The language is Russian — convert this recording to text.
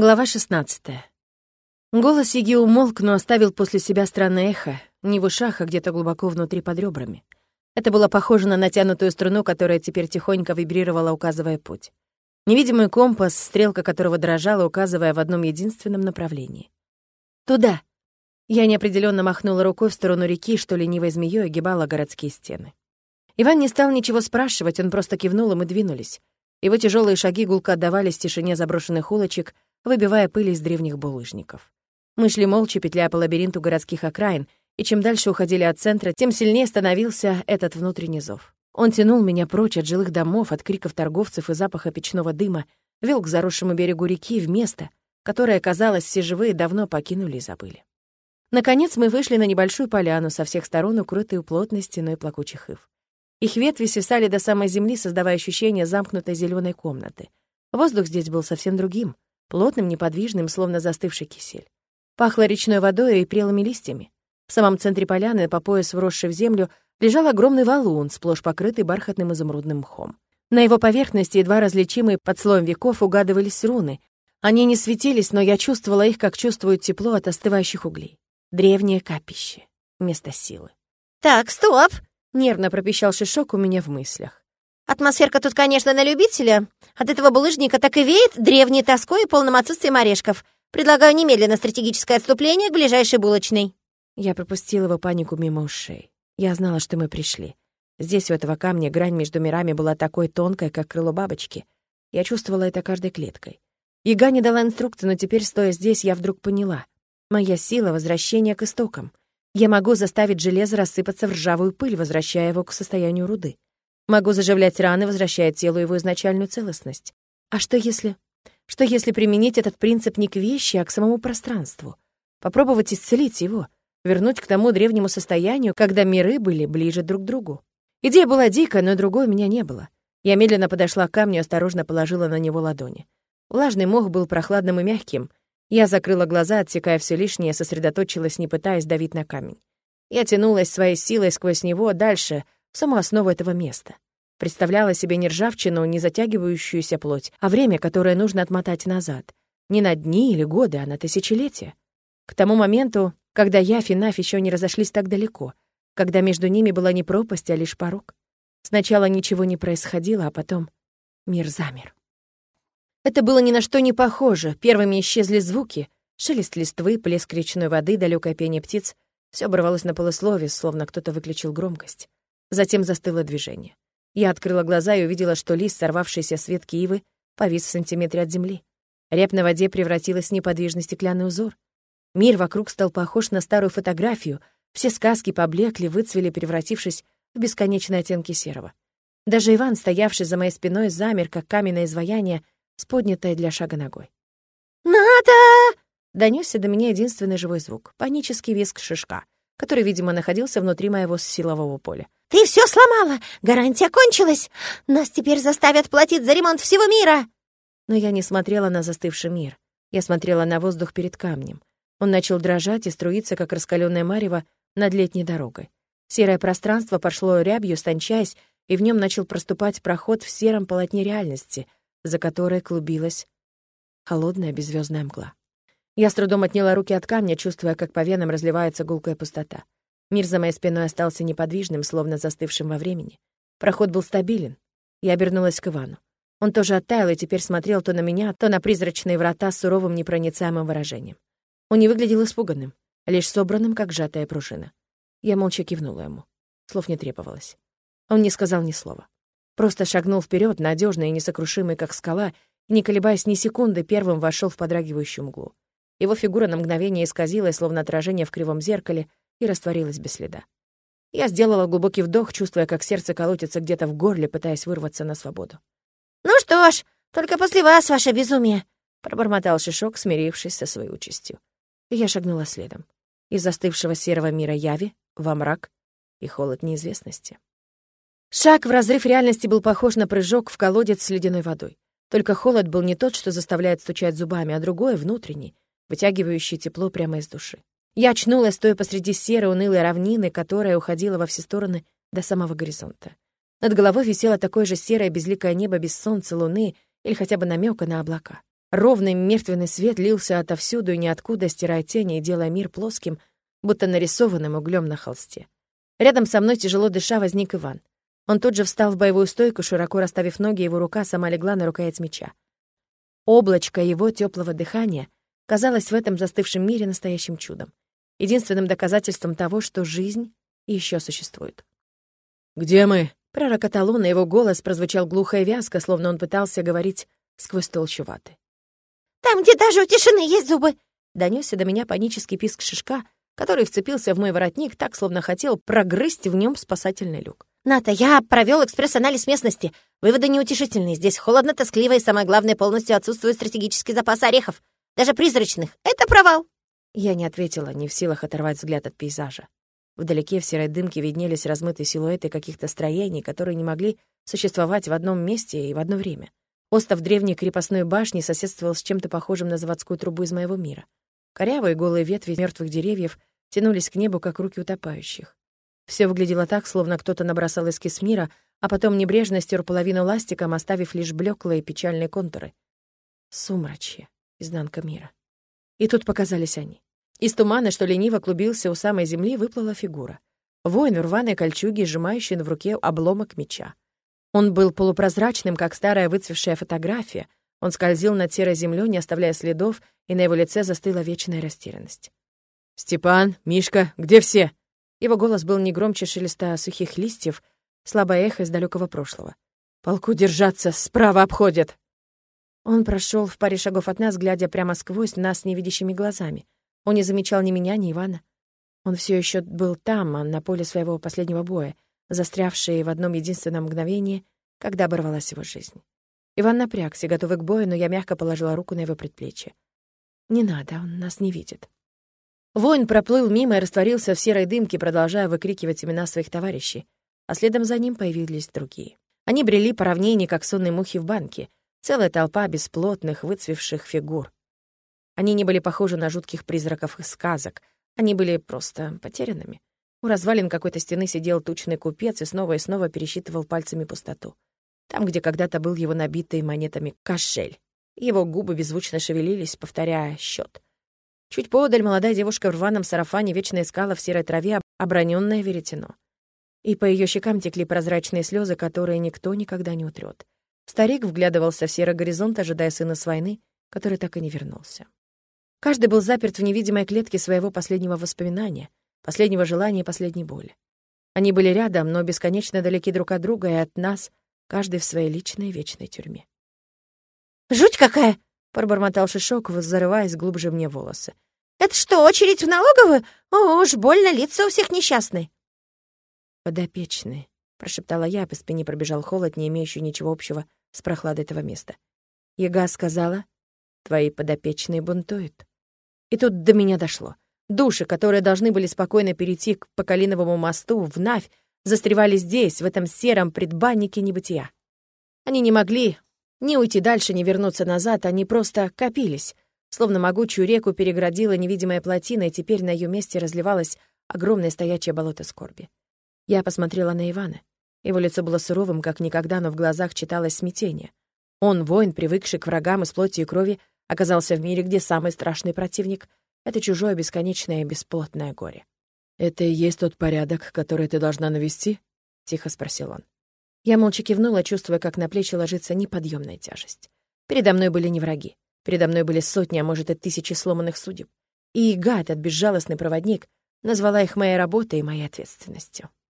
Глава 16. Голос Иги умолк, но оставил после себя странное эхо, не в ушах, а где-то глубоко внутри под ребрами. Это было похоже на натянутую струну, которая теперь тихонько вибрировала, указывая путь. Невидимый компас, стрелка которого дрожала, указывая в одном единственном направлении. «Туда!» Я неопределенно махнула рукой в сторону реки, что ленивой змеей огибала городские стены. Иван не стал ничего спрашивать, он просто кивнул, и мы двинулись. Его тяжелые шаги гулко отдавались в тишине заброшенных улочек — выбивая пыль из древних булыжников. Мы шли молча, петляя по лабиринту городских окраин, и чем дальше уходили от центра, тем сильнее становился этот внутренний зов. Он тянул меня прочь от жилых домов, от криков торговцев и запаха печного дыма, вел к заросшему берегу реки в место, которое, казалось, все живые давно покинули и забыли. Наконец мы вышли на небольшую поляну, со всех сторон укрытую плотной стеной плакучих ив. Их ветви свисали до самой земли, создавая ощущение замкнутой зеленой комнаты. Воздух здесь был совсем другим — плотным, неподвижным, словно застывший кисель. Пахло речной водой и прелыми листьями. В самом центре поляны, по пояс вросший в землю, лежал огромный валун, сплошь покрытый бархатным изумрудным мхом. На его поверхности, едва различимые под слоем веков, угадывались руны. Они не светились, но я чувствовала их, как чувствуют тепло от остывающих углей. Древнее капище. Место силы. «Так, стоп!» — нервно пропищал Шишок у меня в мыслях. Атмосферка тут, конечно, на любителя. От этого булыжника так и веет древней тоской и полным отсутствием орешков. Предлагаю немедленно стратегическое отступление к ближайшей булочной». Я пропустила его панику мимо ушей. Я знала, что мы пришли. Здесь, у этого камня, грань между мирами была такой тонкой, как крыло бабочки. Я чувствовала это каждой клеткой. Яга не дала инструкции, но теперь, стоя здесь, я вдруг поняла. Моя сила — возвращение к истокам. Я могу заставить железо рассыпаться в ржавую пыль, возвращая его к состоянию руды. Могу заживлять раны, возвращая телу его изначальную целостность. А что если... Что если применить этот принцип не к вещи, а к самому пространству? Попробовать исцелить его, вернуть к тому древнему состоянию, когда миры были ближе друг к другу. Идея была дикая, но другой у меня не было. Я медленно подошла к камню и осторожно положила на него ладони. Влажный мох был прохладным и мягким. Я закрыла глаза, отсекая все лишнее, сосредоточилась, не пытаясь давить на камень. Я тянулась своей силой сквозь него дальше — саму основу этого места. Представляла себе не ржавчину, не затягивающуюся плоть, а время, которое нужно отмотать назад. Не на дни или годы, а на тысячелетия. К тому моменту, когда я и Наф еще не разошлись так далеко, когда между ними была не пропасть, а лишь порог. Сначала ничего не происходило, а потом мир замер. Это было ни на что не похоже. Первыми исчезли звуки. Шелест листвы, плеск речной воды, далекое пение птиц. Все оборвалось на полуслове, словно кто-то выключил громкость. Затем застыло движение. Я открыла глаза и увидела, что лист, сорвавшийся с ветки ивы, повис в сантиметре от земли. Рябь на воде превратилась в неподвижный стеклянный узор. Мир вокруг стал похож на старую фотографию, все сказки поблекли, выцвели, превратившись в бесконечные оттенки серого. Даже Иван, стоявший за моей спиной, замер, как каменное изваяние, с поднятой для шага ногой. «Надо!» — донесся до меня единственный живой звук — панический визг шишка, который, видимо, находился внутри моего силового поля. «Ты все сломала! Гарантия кончилась! Нас теперь заставят платить за ремонт всего мира!» Но я не смотрела на застывший мир. Я смотрела на воздух перед камнем. Он начал дрожать и струиться, как раскаленное марево, над летней дорогой. Серое пространство пошло рябью, стончаясь, и в нем начал проступать проход в сером полотне реальности, за которой клубилась холодная беззвездная мгла. Я с трудом отняла руки от камня, чувствуя, как по венам разливается гулкая пустота. Мир за моей спиной остался неподвижным, словно застывшим во времени. Проход был стабилен. Я обернулась к Ивану. Он тоже оттаял и теперь смотрел то на меня, то на призрачные врата с суровым непроницаемым выражением. Он не выглядел испуганным, лишь собранным, как сжатая пружина. Я молча кивнула ему. Слов не требовалось. Он не сказал ни слова. Просто шагнул вперед, надежный и несокрушимый, как скала, и, не колебаясь ни секунды, первым вошел в подрагивающую мглу. Его фигура на мгновение исказилась, словно отражение в кривом зеркале, и растворилась без следа. Я сделала глубокий вдох, чувствуя, как сердце колотится где-то в горле, пытаясь вырваться на свободу. «Ну что ж, только после вас, ваше безумие!» — пробормотал Шишок, смирившись со своей участью. Я шагнула следом. Из застывшего серого мира яви во мрак и холод неизвестности. Шаг в разрыв реальности был похож на прыжок в колодец с ледяной водой. Только холод был не тот, что заставляет стучать зубами, а другой, внутренний, вытягивающий тепло прямо из души. Я очнулась, стоя посреди серой унылой равнины, которая уходила во все стороны до самого горизонта. Над головой висело такое же серое безликое небо без солнца, луны или хотя бы намека на облака. Ровный мертвенный свет лился отовсюду и ниоткуда, стирая тени и делая мир плоским, будто нарисованным углем на холсте. Рядом со мной, тяжело дыша, возник Иван. Он тут же встал в боевую стойку, широко расставив ноги, его рука сама легла на рукоять меча. Облачко его теплого дыхания казалось в этом застывшем мире настоящим чудом, единственным доказательством того, что жизнь еще существует. «Где мы?» — пророкотал он, и его голос прозвучал глухо и вязко, словно он пытался говорить сквозь толщу ваты. Там, где даже у тишины есть зубы!» Донесся до меня панический писк шишка, который вцепился в мой воротник так, словно хотел прогрызть в нем спасательный люк. «Ната, я провел экспресс-анализ местности. Выводы неутешительные. Здесь холодно, тоскливо и, самое главное, полностью отсутствует стратегический запас орехов. Даже призрачных. Это провал!» Я не ответила, не в силах оторвать взгляд от пейзажа. Вдалеке в серой дымке виднелись размытые силуэты каких-то строений, которые не могли существовать в одном месте и в одно время. Остов древней крепостной башни соседствовал с чем-то похожим на заводскую трубу из моего мира. Корявые голые ветви мертвых деревьев тянулись к небу, как руки утопающих. Все выглядело так, словно кто-то набросал эскиз мира, а потом небрежно стер половину ластиком, оставив лишь блеклые печальные контуры. Сумрачье, изнанка мира. И тут показались они. Из тумана, что лениво клубился у самой земли, выплыла фигура. Воин в рваной кольчуге, сжимающий в руке обломок меча. Он был полупрозрачным, как старая выцвевшая фотография. Он скользил над серой землей, не оставляя следов, и на его лице застыла вечная растерянность. «Степан, Мишка, где все?» Его голос был не громче шелеста сухих листьев, слабое эхо из далекого прошлого. «Полку держаться, справа обходят!» Он прошел в паре шагов от нас, глядя прямо сквозь нас невидящими глазами. Он не замечал ни меня, ни Ивана. Он все еще был там, на поле своего последнего боя, застрявшие в одном единственном мгновении, когда оборвалась его жизнь. Иван напрягся, готовый к бою, но я мягко положила руку на его предплечье. «Не надо, он нас не видит». Воин проплыл мимо и растворился в серой дымке, продолжая выкрикивать имена своих товарищей, а следом за ним появились другие. Они брели по равнине, как сонные мухи в банке, целая толпа бесплотных, выцвевших фигур. Они не были похожи на жутких призраков из сказок, они были просто потерянными. У развалин какой-то стены сидел тучный купец и снова и снова пересчитывал пальцами пустоту. Там, где когда-то был его набитый монетами кошель. Его губы беззвучно шевелились, повторяя счет. Чуть поодаль молодая девушка в рваном сарафане вечно искала в серой траве оброненное веретено. И по ее щекам текли прозрачные слезы, которые никто никогда не утрет. Старик вглядывался в серый горизонт, ожидая сына с войны, который так и не вернулся. Каждый был заперт в невидимой клетке своего последнего воспоминания, последнего желания и последней боли. Они были рядом, но бесконечно далеки друг от друга и от нас, каждый в своей личной вечной тюрьме. «Жуть какая!» — пробормотал Шишок, зарываясь глубже мне волосы. «Это что, очередь в налоговую? О, уж больно лица у всех несчастные!» «Подопечные», — прошептала я, по спине пробежал холод, не имеющий ничего общего с прохладой этого места. Яга сказала, «Твои подопечные бунтуют». И тут до меня дошло. Души, которые должны были спокойно перейти к Поколиновому мосту, в Навь, застревали здесь, в этом сером предбаннике небытия. Они не могли ни уйти дальше, ни вернуться назад, они просто копились. Словно могучую реку переградила невидимая плотина, и теперь на ее месте разливалось огромное стоячее болото скорби. Я посмотрела на Ивана. Его лицо было суровым, как никогда, но в глазах читалось смятение. Он, воин, привыкший к врагам из плоти и крови, оказался в мире, где самый страшный противник это чужое бесконечное и бесплотное горе. «Это и есть тот порядок, который ты должна навести?» — тихо спросил он. Я молча кивнула, чувствуя, как на плечи ложится неподъемная тяжесть. Передо мной были не враги. Передо мной были сотни, а может и тысячи сломанных судеб. И Ига, этот безжалостный проводник, назвала их моей работой и моей ответственностью.